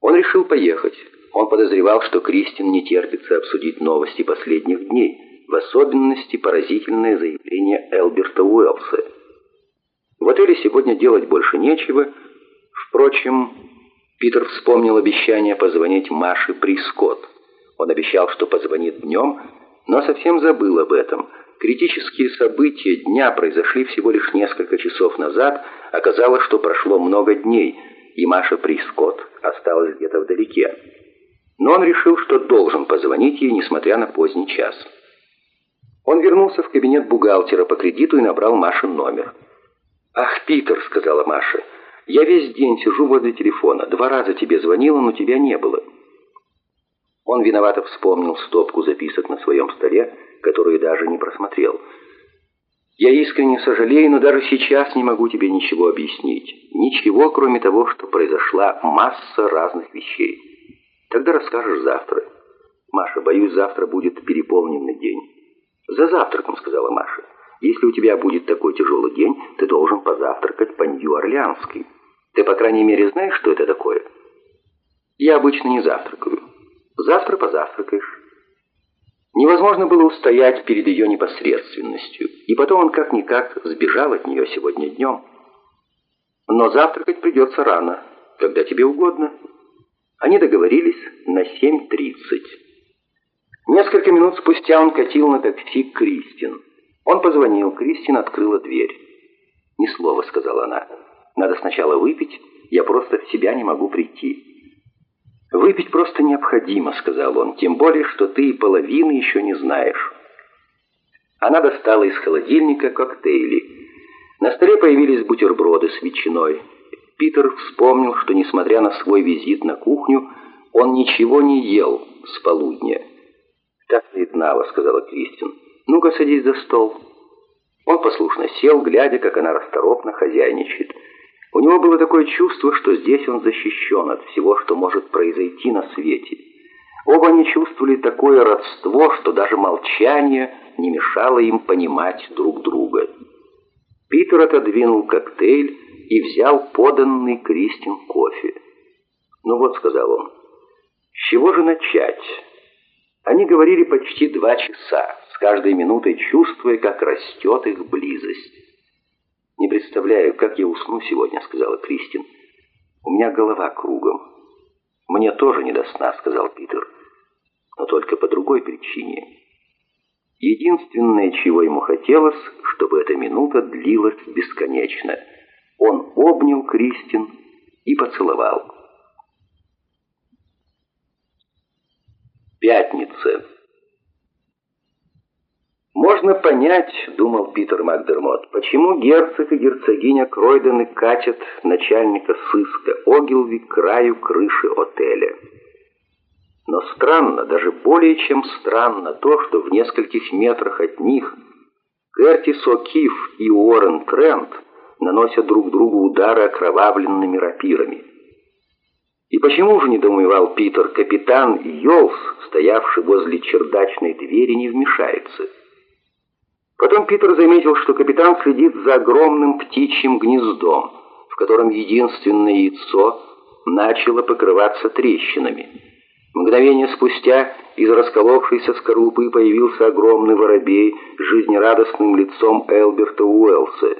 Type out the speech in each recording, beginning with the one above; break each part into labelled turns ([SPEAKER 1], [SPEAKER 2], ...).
[SPEAKER 1] Он решил поехать. Он подозревал, что Кристин не терпится обсудить новости последних дней, в особенности поразительное заявление Элберта Уэллса. В отеле сегодня делать больше нечего. Впрочем, Питер вспомнил обещание позвонить Маше Прискотт. Он обещал, что позвонит днем, но совсем забыл об этом. Критические события дня произошли всего лишь несколько часов назад. Оказалось, что прошло много дней, и Маша Прискотт осталась где-то вдалеке. Но он решил, что должен позвонить ей, несмотря на поздний час. Он вернулся в кабинет бухгалтера по кредиту и набрал Машин номер. «Ах, Питер», — сказала Маша, — «я весь день сижу возле телефона. Два раза тебе звонила, но тебя не было». Он виновато вспомнил стопку записок на своем столе, которую даже не просмотрел. «Я искренне сожалею, но даже сейчас не могу тебе ничего объяснить. Ничего, кроме того, что произошла масса разных вещей. Тогда расскажешь завтра. Маша, боюсь, завтра будет переполненный день». «За завтраком», — сказала Маша. «Если у тебя будет такой тяжелый день, ты должен позавтракать по Нью-Орлеанской. Ты, по крайней мере, знаешь, что это такое?» «Я обычно не завтракаю». Завтра позавтракаешь». Невозможно было устоять перед ее непосредственностью, и потом он как-никак сбежал от нее сегодня днем. Но завтракать придется рано, когда тебе угодно. Они договорились на 7.30. Несколько минут спустя он катил на такси Кристин. Он позвонил, Кристин открыла дверь. «Ни слова», — сказала она. «Надо сначала выпить, я просто в себя не могу прийти». «Выпить просто необходимо», — сказал он, «тем более, что ты и половины еще не знаешь». Она достала из холодильника коктейли. На столе появились бутерброды с ветчиной. Питер вспомнил, что, несмотря на свой визит на кухню, он ничего не ел с полудня. «Так виднава», — сказала Кристин. «Ну-ка, садись за стол». Он послушно сел, глядя, как она расторопно хозяйничает. У него было такое чувство, что здесь он защищен от всего, что может произойти на свете. Оба они чувствовали такое родство, что даже молчание не мешало им понимать друг друга. Питер отодвинул коктейль и взял поданный Кристин кофе. «Ну вот», — сказал он, — «с чего же начать?» Они говорили почти два часа, с каждой минутой чувствуя, как растет их близость. «Не представляю, как я усну сегодня», — сказала Кристин. «У меня голова кругом». «Мне тоже не до сна», — сказал Питер. «Но только по другой причине». Единственное, чего ему хотелось, чтобы эта минута длилась бесконечно. Он обнял Кристин и поцеловал. Пятница. «Можно понять, — думал Питер Макдермот, — почему герцог и герцогиня Кройдены катят начальника сыска Огилви к краю крыши отеля. Но странно, даже более чем странно то, что в нескольких метрах от них Кертис О'Кив и Уоррен Трент наносят друг другу удары окровавленными рапирами. И почему же, недоумевал Питер, капитан Йолс, стоявший возле чердачной двери, не вмешается?» Потом Питер заметил, что капитан следит за огромным птичьим гнездом, в котором единственное яйцо начало покрываться трещинами. Мгновение спустя из расколовшейся скорлупы появился огромный воробей с жизнерадостным лицом Элберта Уэллса.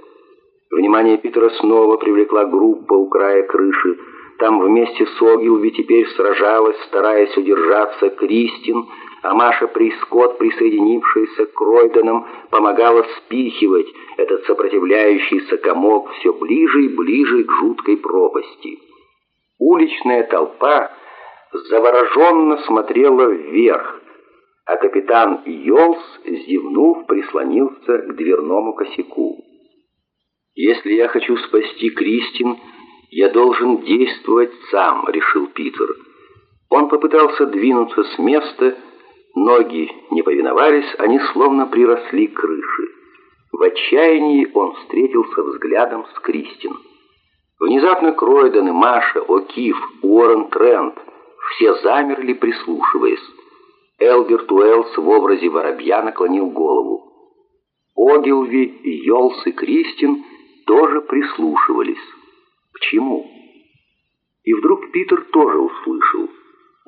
[SPEAKER 1] Внимание Питера снова привлекла группа у края крыши. Там вместе с Огилви теперь сражалась, стараясь удержаться, Кристин, а Маша Прискот, присоединившаяся к Ройденам, помогала спихивать этот сопротивляющийся комок все ближе и ближе к жуткой пропасти. Уличная толпа завороженно смотрела вверх, а капитан Йолс, зевнув, прислонился к дверному косяку. «Если я хочу спасти Кристин, я должен действовать сам», — решил Питер. Он попытался двинуться с места, Ноги не повиновались, они словно приросли к крыше. В отчаянии он встретился взглядом с Кристин. Внезапно Кройден и Маша, О'Кив, Уоррен Трент все замерли, прислушиваясь. Элберт Уэллс в образе воробья наклонил голову. Огилви, Йолс и Кристин тоже прислушивались. К чему? И вдруг Питер тоже услышал.